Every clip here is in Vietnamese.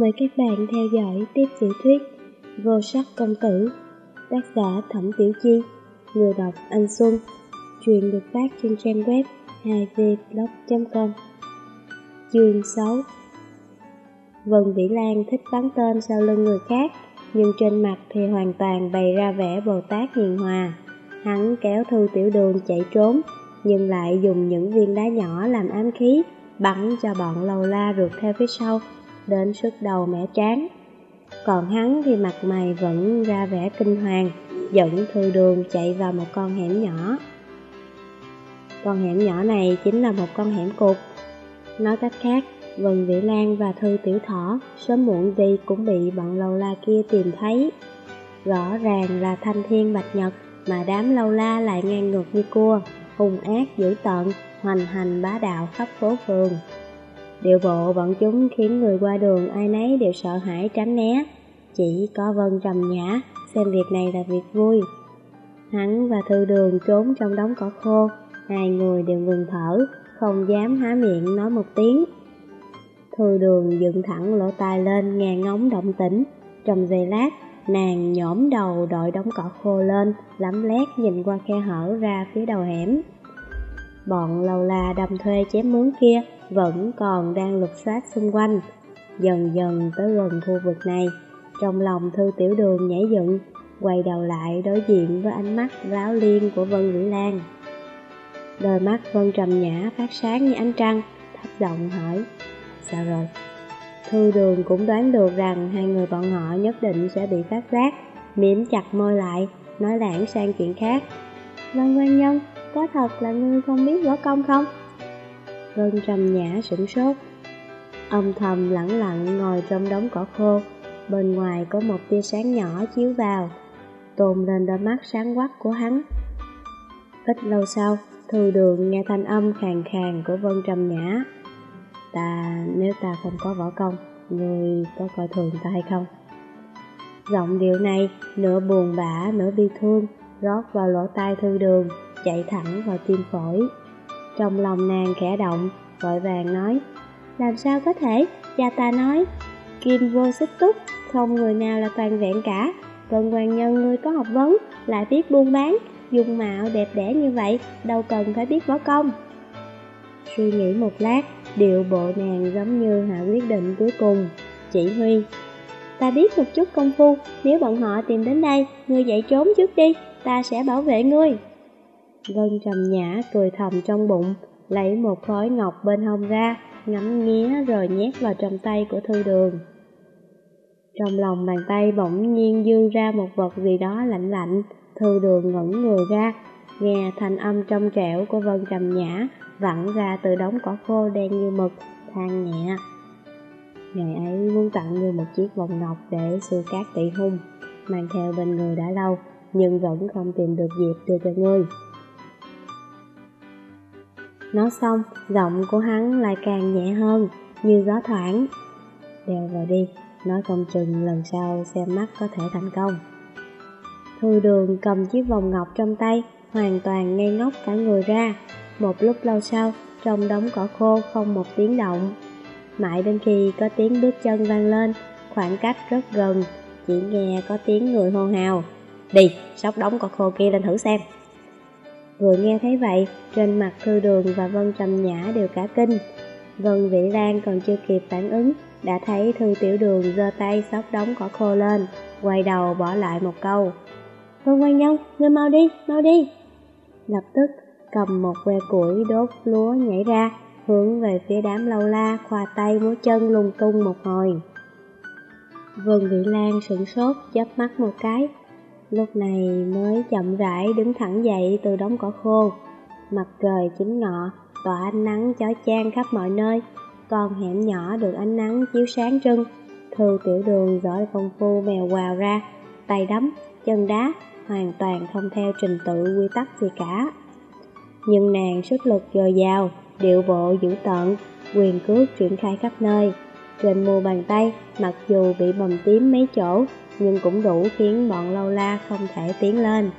Mời các bạn theo dõi tiếp tiểu thuyết Vô sắc công tử, Tác giả Thẩm Tiểu Chi, Người đọc Anh Xuân Chuyện được phát trên trang web 2vblog.com Chương 6 Vân Vĩ Lan thích bắn tên sau lưng người khác, Nhưng trên mặt thì hoàn toàn bày ra vẻ Bồ Tát hiền hòa. Hắn kéo thư tiểu đường chạy trốn, Nhưng lại dùng những viên đá nhỏ làm ám khí, Bắn cho bọn lầu la rượt theo phía sau đến sức đầu mẻ trán. Còn hắn thì mặt mày vẫn ra vẻ kinh hoàng, dẫn thư đường chạy vào một con hẻm nhỏ. Con hẻm nhỏ này chính là một con hẻm cục. Nói cách khác, Vân Vĩ Lan và Thư Tiểu Thỏ sớm muộn gì cũng bị bọn lâu la kia tìm thấy. Rõ ràng là thanh thiên bạch nhật mà đám lâu la lại ngang ngược như cua, hung ác dữ tợn, hoành hành bá đạo khắp phố phường. Điệu bộ bọn chúng khiến người qua đường ai nấy đều sợ hãi tránh né. Chỉ có Vân trầm nhã, xem việc này là việc vui. Hắn và Thư Đường trốn trong đống cỏ khô, hai người đều ngừng thở, không dám há miệng nói một tiếng. Thư Đường dựng thẳng lỗ tai lên nghe ngóng động tĩnh, trong giây lát, nàng nhổm đầu đội đống cỏ khô lên, lắm lét nhìn qua khe hở ra phía đầu hẻm. Bọn lầu là đầm thuê chém mướn kia vẫn còn đang lục soát xung quanh. Dần dần tới gần khu vực này, trong lòng thư tiểu đường nhảy dựng, quay đầu lại đối diện với ánh mắt láo liên của Vân Vĩ Lan. Đôi mắt Vân trầm nhã phát sáng như ánh trăng, thấp giọng hỏi, sao rồi? Thư đường cũng đoán được rằng hai người bọn họ nhất định sẽ bị phát giác, mím chặt môi lại, nói lãng sang chuyện khác. Văn Quan Nhân, có thật là ngươi không biết võ công không? Vân trầm nhã sửng sốt. Âm thầm lặng lặng ngồi trong đống cỏ khô. Bên ngoài có một tia sáng nhỏ chiếu vào. Tồn lên đôi mắt sáng quắc của hắn. Ít lâu sau Thư đường nghe thanh âm khàn khàn của Vân Trầm Nhã. Ta, nếu ta không có võ công Ngươi có coi thường ta hay không? Giọng điệu này nửa buồn bã nửa bi thương. Rót vào lỗ tai thư đường Chạy thẳng vào tim phổi. Trong lòng nàng khẽ động, vội vàng nói Làm sao có thể, cha ta nói Kim vô xích túc, không người nào là toàn vẹn cả. Vân Hoàng Nhân ngươi có học vấn, lại biết buôn bán Dung mạo đẹp đẽ như vậy, đâu cần phải biết võ công. Suy nghĩ một lát, điệu bộ nàng giống như hạ quyết định cuối cùng Chỉ Huy Ta biết một chút công phu, nếu bọn họ tìm đến đây, ngươi dậy trốn trước đi, ta sẽ bảo vệ ngươi Vân trầm nhã cười thầm trong bụng, lấy một khối ngọc bên hông ra, ngắm nghía rồi nhét vào trong tay của thư đường. Trong lòng bàn tay bỗng nhiên dư ra một vật gì đó lạnh lạnh, thư đường ngẩn người ra, nghe thanh âm trong trẻo của Vân trầm nhã vẳng ra từ đống cỏ khô đen như mực, than nhẹ. Ngày ấy muốn tặng ngươi một chiếc vòng ngọc để xua cát tị hung, mang theo bên người đã lâu, nhưng vẫn không tìm được dịp đưa cho ngươi. Nói xong, giọng của hắn lại càng nhẹ hơn, như gió thoảng. Đeo vào đi, nói không chừng lần sau xem mắt có thể thành công. Thư đường cầm chiếc vòng ngọc trong tay, hoàn toàn ngây ngốc cả người ra. Một lúc lâu sau, trong đống cỏ khô không một tiếng động. Mãi đến khi có tiếng bước chân vang lên, khoảng cách rất gần, chỉ nghe có tiếng người hô hào. Đi, sóc đóng cỏ khô kia lên thử xem. Vừa nghe thấy vậy, trên mặt Thư Đường và Vân Trầm Nhã đều cả kinh. Vân Vĩ Lan còn chưa kịp phản ứng, đã thấy Thư Tiểu Đường giơ tay sóc đóng cỏ khô lên, quay đầu bỏ lại một câu. Vân Quan Nhân, ngươi mau đi, mau đi. Lập tức, cầm một que củi đốt lúa nhảy ra, hướng về phía đám lâu la, khoa tay múa chân lung tung một hồi. Vân Vĩ Lan sửng sốt, chớp mắt một cái, Lúc này mới chậm rãi đứng thẳng dậy từ đống cỏ khô. Mặt trời chính ngọ, tỏa ánh nắng chói chang khắp mọi nơi. Con hẻm nhỏ được ánh nắng chiếu sáng trưng. Thư tiểu đường giỏi công phu mèo quào ra, tay đấm, chân đá, hoàn toàn không theo trình tự quy tắc gì cả. Nhưng nàng sức lực dồi dào, điệu bộ dữ tợn, quyền cước triển khai khắp nơi. Trên mu bàn tay, mặc dù bị bầm tím mấy chỗ, nhưng cũng đủ khiến bọn lâu la không thể tiến lên.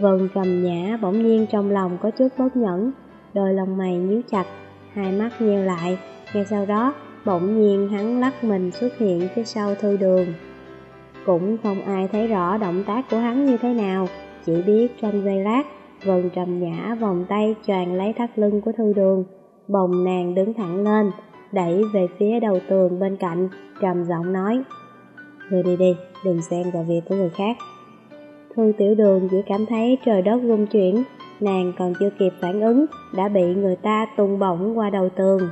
Vân trầm nhã bỗng nhiên trong lòng có chút bất nhẫn, đôi lông mày nhíu chặt, hai mắt nheo lại, ngay sau đó bỗng nhiên hắn lắc mình xuất hiện phía sau thư đường. Cũng không ai thấy rõ động tác của hắn như thế nào, chỉ biết trong giây lát, Vân trầm nhã vòng tay choàng lấy thắt lưng của thư đường, bồng nàng đứng thẳng lên, đẩy về phía đầu tường bên cạnh, trầm giọng nói Người đi đi, đừng xen vào việc của người khác. Thư tiểu đường chỉ cảm thấy trời đất rung chuyển, nàng còn chưa kịp phản ứng, đã bị người ta tung bổng qua đầu tường.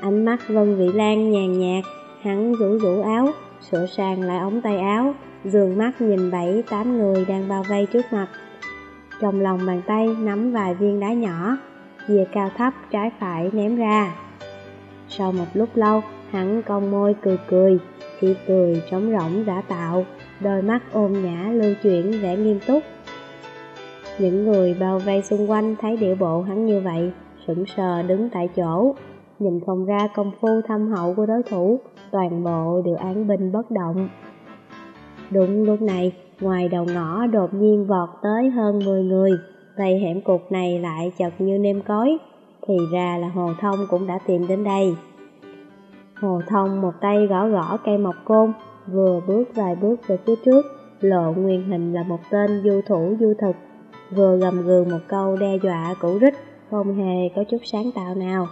Ánh mắt Vân Vị Lan nhàn nhạt, hắn rủ rủ áo, sửa sang lại ống tay áo, dường mắt nhìn bảy tám người đang bao vây trước mặt. Trong lòng bàn tay nắm vài viên đá nhỏ, dìa cao thấp trái phải ném ra. Sau một lúc lâu, hắn cong môi cười cười, khi cười trống rỗng giả tạo, đôi mắt ôm nhã lưu chuyển vẻ nghiêm túc. Những người bao vây xung quanh thấy điệu bộ hắn như vậy, sững sờ đứng tại chỗ, nhìn không ra công phu thâm hậu của đối thủ, toàn bộ đều án binh bất động. Đúng lúc này, ngoài đầu ngõ đột nhiên vọt tới hơn 10 người, vây hẻm cục này lại chật như nêm cối, thì ra là Hồ Thông cũng đã tìm đến đây. Hồ Thông một tay gõ gõ cây mọc côn, vừa bước vài bước về phía trước, lộ nguyên hình là một tên du thủ du thực, vừa gầm gừ một câu đe dọa cũ rích, không hề có chút sáng tạo nào.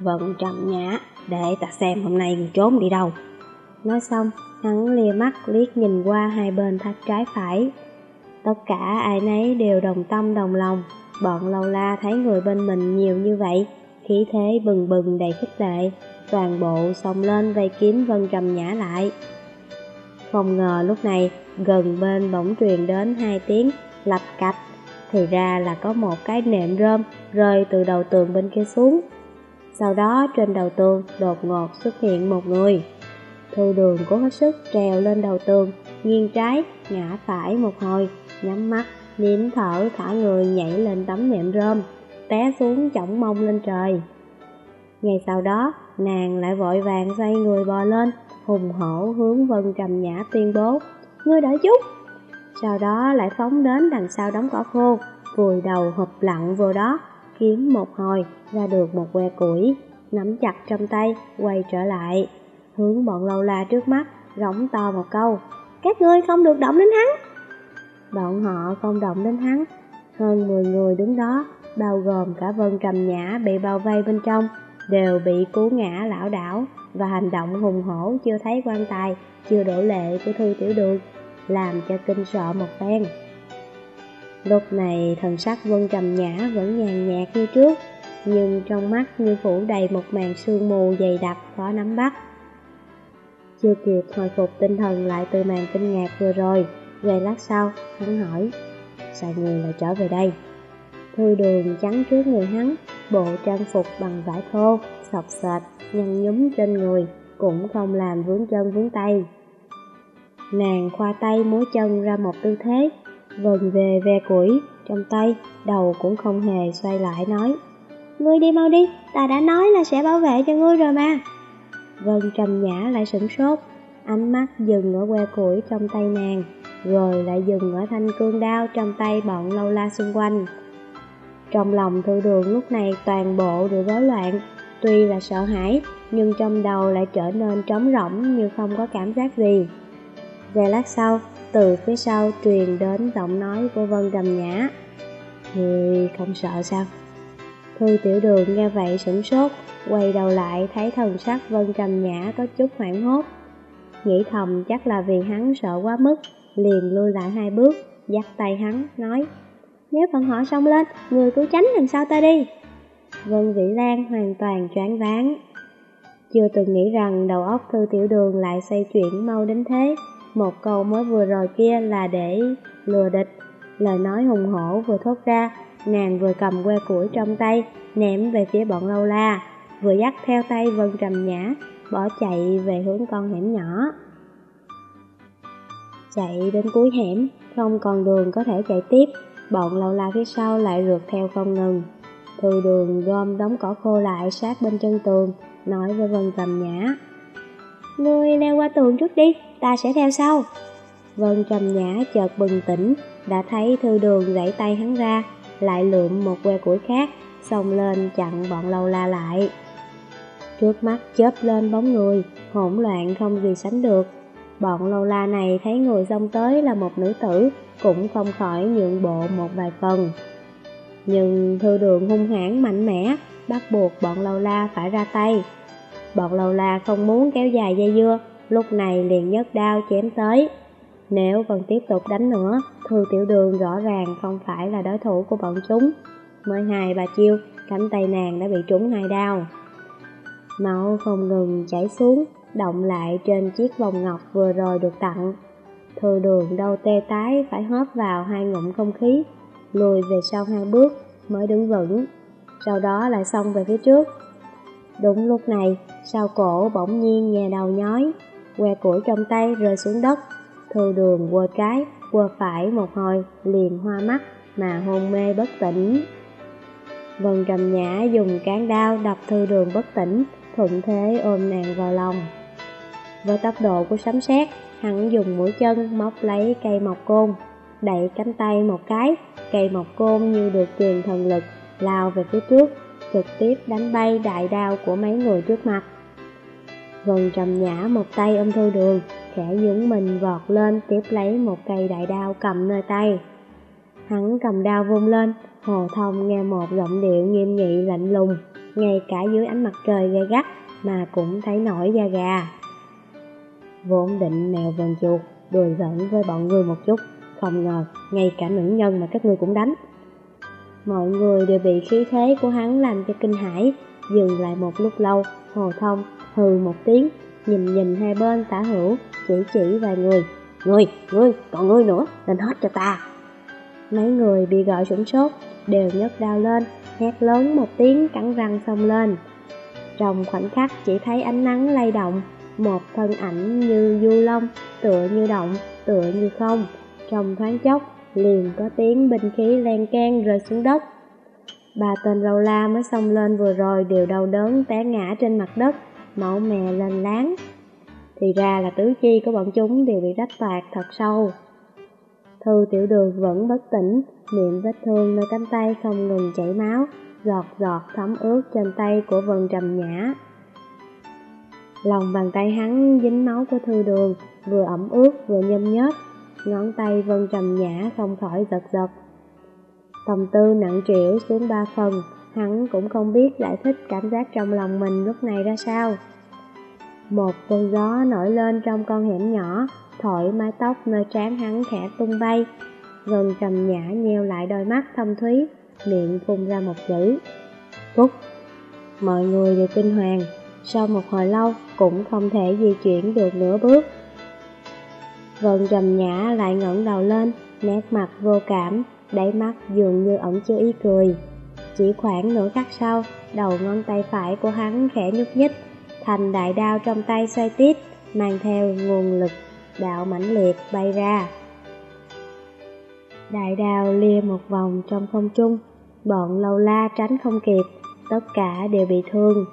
vẫn trầm nhã, để ta xem hôm nay người trốn đi đâu. Nói xong, hắn lia mắt liếc nhìn qua hai bên thắt trái phải. Tất cả ai nấy đều đồng tâm đồng lòng, bọn lâu la thấy người bên mình nhiều như vậy, khí thế bừng bừng đầy khích lệ, toàn bộ xông lên vây kiếm Vân Trầm Nhã lại. Không ngờ lúc này, gần bên bỗng truyền đến hai tiếng lập cạch, thì ra là có một cái nệm rơm rơi từ đầu tường bên kia xuống. Sau đó trên đầu tường đột ngột xuất hiện một người. Thư đường cố hết sức trèo lên đầu tường, nghiêng trái, ngã phải một hồi, nhắm mắt, nín thở thả người nhảy lên tấm nệm rơm, té xuống chỏng mông lên trời. Ngay sau đó, nàng lại vội vàng xoay người bò lên, hùng hổ hướng Vân Trầm Nhã tuyên bố, ngươi đợi chút. Sau đó lại phóng đến đằng sau đống cỏ khô, vùi đầu hụp lặng vô đó, kiếm một hồi, ra được một que củi, nắm chặt trong tay, quay trở lại, hướng bọn lâu la trước mắt, rống to một câu, các ngươi không được động đến hắn. Bọn họ không động đến hắn, hơn 10 người đứng đó, bao gồm cả Vân Trầm Nhã bị bao vây bên trong, đều bị cú ngã lão đảo và hành động hùng hổ chưa thấy quan tài, chưa đổ lệ của Thư Tiểu Đường, làm cho kinh sợ một phen. Lúc này thần sắc Vân Trầm Nhã vẫn nhàn nhạt như trước, nhưng trong mắt như phủ đầy một màn sương mù dày đặc khó nắm bắt. Chưa kịp hồi phục tinh thần lại từ màn kinh ngạc vừa rồi, về lát sau, hắn hỏi, sao người lại trở về đây? Thư đường trắng trước người hắn, bộ trang phục bằng vải thô, sọc sệt, nhăn nhúm trên người, cũng không làm vướng chân vướng tay. Nàng khoa tay múa chân ra một tư thế, vần về ve củi, trong tay, đầu cũng không hề xoay lại nói. Ngươi đi mau đi, ta đã nói là sẽ bảo vệ cho ngươi rồi mà. Vân trầm nhã lại sửng sốt, ánh mắt dừng ở que củi trong tay nàng, rồi lại dừng ở thanh cương đao trong tay bọn lâu la xung quanh. Trong lòng thư đường lúc này toàn bộ đều rối loạn, tuy là sợ hãi, nhưng trong đầu lại trở nên trống rỗng như không có cảm giác gì. Về lát sau, từ phía sau truyền đến giọng nói của Vân Trầm Nhã. Người không sợ sao? Thư tiểu đường nghe vậy sửng sốt, quay đầu lại thấy thần sắc Vân Trầm Nhã có chút hoảng hốt. Nghĩ thầm chắc là vì hắn sợ quá mức, liền lui lại hai bước, dắt tay hắn, nói nếu bọn họ xông lên, người cứ tránh đằng sau ta đi. Vân Vĩ Lan hoàn toàn choáng váng. Chưa từng nghĩ rằng đầu óc thư tiểu đường lại xoay chuyển mau đến thế. Một câu mới vừa rồi kia là để lừa địch. Lời nói hùng hổ vừa thốt ra, nàng vừa cầm que củi trong tay, ném về phía bọn lâu la, vừa dắt theo tay Vân Trầm Nhã, bỏ chạy về hướng con hẻm nhỏ. Chạy đến cuối hẻm, không còn đường có thể chạy tiếp, bọn lâu la phía sau lại rượt theo không ngừng. Thư đường gom đống cỏ khô lại sát bên chân tường, nói với Vân Trầm Nhã. Ngươi leo qua tường trước đi, ta sẽ theo sau. Vân Trầm Nhã chợt bừng tỉnh, đã thấy thư đường gãy tay hắn ra, lại lượm một que củi khác, xông lên chặn bọn lâu la lại. Trước mắt chớp lên bóng người, hỗn loạn không gì sánh được. Bọn lâu la này thấy người xông tới là một nữ tử, cũng không khỏi nhượng bộ một vài phần. Nhưng thư đường hung hãn mạnh mẽ, bắt buộc bọn lâu la phải ra tay. Bọn lâu la không muốn kéo dài dây dưa, lúc này liền nhấc đao chém tới. Nếu còn tiếp tục đánh nữa, thư tiểu đường rõ ràng không phải là đối thủ của bọn chúng. Mới hai bà chiêu, cánh tay nàng đã bị trúng hai đao. Máu không ngừng chảy xuống, động lại trên chiếc vòng ngọc vừa rồi được tặng. Thư đường đau tê tái phải hớp vào hai ngụm không khí, lùi về sau hai bước mới đứng vững, sau đó lại xông về phía trước. Đúng lúc này, sau cổ bỗng nhiên nghe đầu nhói, que củi trong tay rơi xuống đất. Thư đường quơ trái, quơ phải một hồi, liền hoa mắt mà hôn mê bất tỉnh. Vân trầm nhã dùng cán đao đập thư đường bất tỉnh, thuận thế ôm nàng vào lòng. Với tốc độ của sấm sét, hắn dùng mũi chân móc lấy cây mọc côn, đẩy cánh tay một cái, cây mọc côn như được truyền thần lực, lao về phía trước, trực tiếp đánh bay đại đao của mấy người trước mặt. Vân trầm nhã một tay ôm thư đường, khẽ dũng mình vọt lên tiếp lấy một cây đại đao cầm nơi tay. Hắn cầm đao vung lên, hồ thông nghe một giọng điệu nghiêm nghị lạnh lùng, ngay cả dưới ánh mặt trời gay gắt mà cũng thấy nổi da gà. Vốn định mèo vần chuột, đùi giỡn với bọn người một chút, không ngờ ngay cả nữ nhân mà các ngươi cũng đánh. Mọi người đều bị khí thế của hắn làm cho kinh hãi, dừng lại một lúc lâu, hồ thông hừ một tiếng, nhìn nhìn hai bên tả hữu, chỉ chỉ vài người. Ngươi, ngươi, còn ngươi nữa, lên hết cho ta. Mấy người bị gọi sủng sốt, đều nhấc đao lên, hét lớn một tiếng cắn răng xông lên. Trong khoảnh khắc chỉ thấy ánh nắng lay động, một thân ảnh như du long, tựa như động, tựa như không. Trong thoáng chốc, liền có tiếng binh khí len can rơi xuống đất. Ba tên râu la mới xông lên vừa rồi đều đau đớn té ngã trên mặt đất, máu mè lên láng. Thì ra là tứ chi của bọn chúng đều bị rách toạc thật sâu. Thư tiểu đường vẫn bất tỉnh, miệng vết thương nơi cánh tay không ngừng chảy máu, giọt giọt thấm ướt trên tay của vần Trầm Nhã. Lòng bàn tay hắn dính máu của thư đường, vừa ẩm ướt vừa nhâm nhớp, ngón tay Vân Trầm Nhã không khỏi giật giật. Tâm tư nặng trĩu xuống ba phần, hắn cũng không biết giải thích cảm giác trong lòng mình lúc này ra sao. Một cơn gió nổi lên trong con hẻm nhỏ, thổi mái tóc nơi trán hắn khẽ tung bay. Vân trầm nhã nheo lại đôi mắt thâm thúy, miệng phun ra một chữ. Cúc! Mọi người đều kinh hoàng, sau một hồi lâu cũng không thể di chuyển được nửa bước. Vân trầm nhã lại ngẩng đầu lên, nét mặt vô cảm, đáy mắt dường như ẩn chứa ý cười. Chỉ khoảng nửa khắc sau, đầu ngón tay phải của hắn khẽ nhúc nhích, thành đại đao trong tay xoay tiếp, mang theo nguồn lực đạo mãnh liệt bay ra. Đại đao lia một vòng trong không trung, bọn lâu la tránh không kịp, tất cả đều bị thương.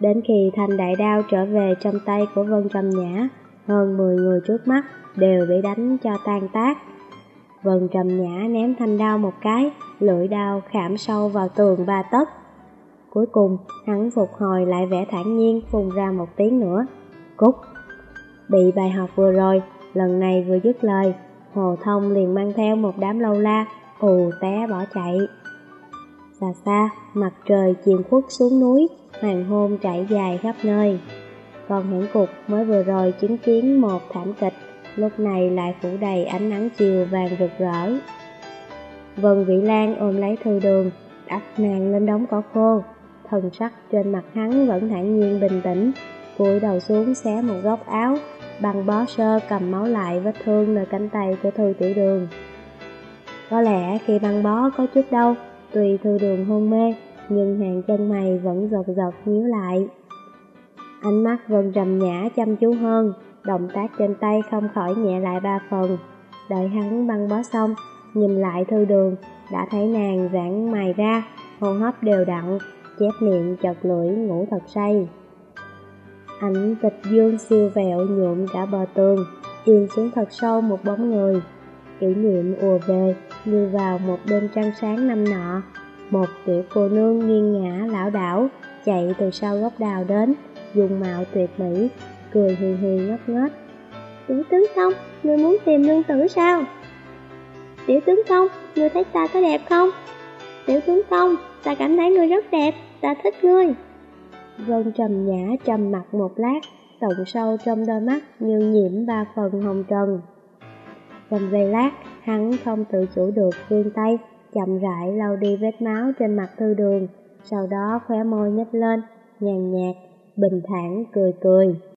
Đến khi thanh đại đao trở về trong tay của Vân Trầm Nhã, hơn 10 người trước mắt đều bị đánh cho tan tác. Vân Trầm Nhã ném thanh đao một cái, lưỡi đao khảm sâu vào tường ba tấc. Cuối cùng, hắn phục hồi lại vẻ thản nhiên phun ra một tiếng nữa. Cúc! Bị bài học vừa rồi, lần này vừa dứt lời, Hồ Thông liền mang theo một đám lâu la, ù té bỏ chạy. Xa xa, mặt trời chìm khuất xuống núi, hoàng hôn trải dài khắp nơi. Còn hưởng cục mới vừa rồi chứng kiến một thảm kịch, lúc này lại phủ đầy ánh nắng chiều vàng rực rỡ. Vân Vĩ Lan ôm lấy thư đường, đặt nàng lên đống cỏ khô, thần sắc trên mặt hắn vẫn thản nhiên bình tĩnh, cúi đầu xuống xé một góc áo, bằng bó sơ cầm máu lại vết thương nơi cánh tay của Thư Tiểu Đường. Có lẽ khi băng bó có chút đau, tùy Thư Đường hôn mê, nhưng hàng chân mày vẫn giật giật nhíu lại. Ánh mắt Vân trầm nhã chăm chú hơn, động tác trên tay không khỏi nhẹ lại ba phần. Đợi hắn băng bó xong, nhìn lại Thư Đường, đã thấy nàng giãn mày ra, hô hấp đều đặn, chép miệng chật lưỡi ngủ thật say. Ảnh tịch dương siêu vẹo nhuộm cả bờ tường, yên xuống thật sâu một bóng người. Kỷ niệm ùa về như vào một đêm trăng sáng năm nọ, một tiểu cô nương nghiêng ngã lão đảo, chạy từ sau gốc đào đến, dùng mạo tuyệt mỹ, cười hì hì ngất ngất. Tiểu tướng công, ngươi muốn tìm lương tử sao? Tiểu tướng công, ngươi thấy ta có đẹp không? Tiểu tướng công, ta cảm thấy ngươi rất đẹp, ta thích ngươi. Vân trầm nhã trầm mặt một lát, tổng sâu trong đôi mắt như nhiễm ba phần hồng trần. Trong giây lát, hắn không tự chủ được vươn tay, chậm rãi lau đi vết máu trên mặt thư đường, sau đó khóe môi nhếch lên, nhàn nhạt, bình thản cười cười.